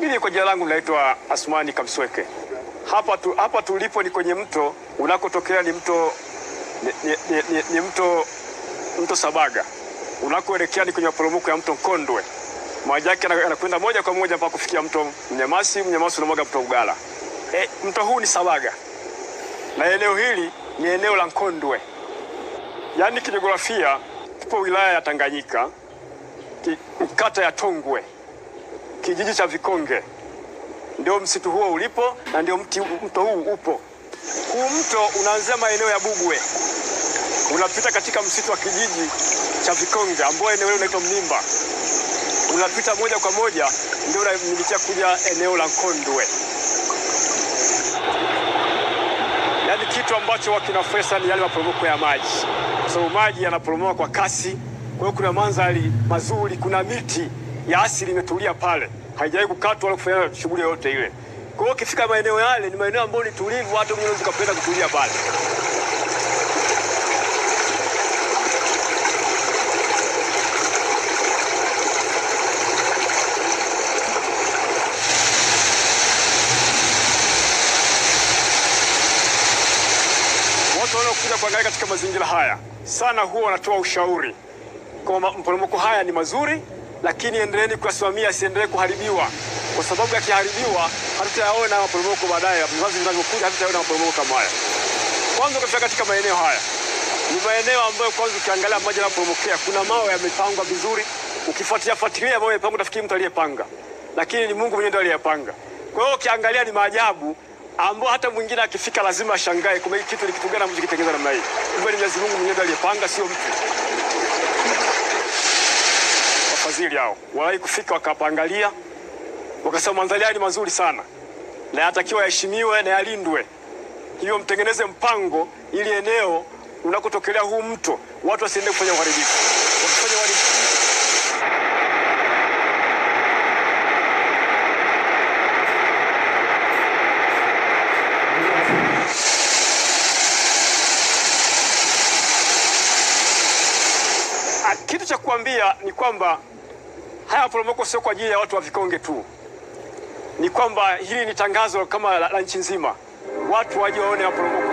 Mimi kwa jina langu naitwa Asmani Kamsweke. Hapa, tu, hapa tulipo ni kwenye mto unakotokea ni mto ni, ni, ni, ni, mto mto Sabaga unakoelekea ni kwenye maporomoko ya mto Nkondwe. Maji yake yana- yanakwenda moja kwa moja mpaka kufikia mto Mnyamasi. Mnyamasi unamwaga mto Ugala. E, mto huu ni Sabaga na eneo hili ni eneo la kondwe yaani kijiografia tupo wilaya ya Tanganyika, kata ya Tongwe, kijiji cha Vikonge. Ndio msitu huo ulipo na ndio mti, mto huu upo. Huu mto unaanzia maeneo ya Bugwe. Unapita katika msitu wa kijiji cha Vikonge ambao eneo hilo linaitwa Mlimba, unapita moja kwa moja ndio unamilikia kuja eneo la kondwe. Yaani kitu ambacho wakinafesa kinafesa ni yale maporomoko ya maji, kwa sababu maji yanaporomoka kwa kasi. Kwa hiyo kuna mandhari mazuri, kuna miti ya asili imetulia pale, haijawahi kukatwa wala kufanya shughuli yoyote ile. Kwa hiyo ukifika maeneo yale, ni maeneo ambayo ni tulivu, hata mwenyewe unaweza kupenda kutulia pale. Watu kuangalia katika mazingira haya sana huwa wanatoa ushauri kwamba maporomoko haya ni mazuri, lakini endeleeni kuyasimamia siendelee kuharibiwa, kwa sababu yakiharibiwa hatutayaona maporomoko baadaye. Vizazi vinavyokuja hatutayaona maporomoko kama haya. Kwanza ukifika katika maeneo haya ni maeneo ambayo kwanza ukiangalia maji yanaporomokea, kuna mawe yamepangwa vizuri. Ukifuatilia fuatilia mawe yamepangwa, utafikiri mtu aliyepanga, lakini ni Mungu mwenyewe ndiye aliyepanga. Kwa hiyo ukiangalia ni maajabu ambao hata mwingine akifika lazima ashangae, kumbe kitu ni kitu gani ambacho kitengeneza namna hii. Kumbe ni Mwenyezi Mungu mwenyewe ndiye aliyepanga, sio mtu. Wafadhili hao waliwahi kufika wakapangalia, wakasema mandhari ni mazuri sana na yatakiwa yaheshimiwe na yalindwe. Hiyo mtengeneze mpango ili eneo unakotokelea huu mto watu wasiende kufanya uharibifu. Uharibifu Ah, kitu cha kuambia ni kwamba haya maporomoko sio kwa ajili ya watu wa Vikonge tu, ni kwamba hili ni tangazo kama la, la nchi nzima, watu waje waone maporomoko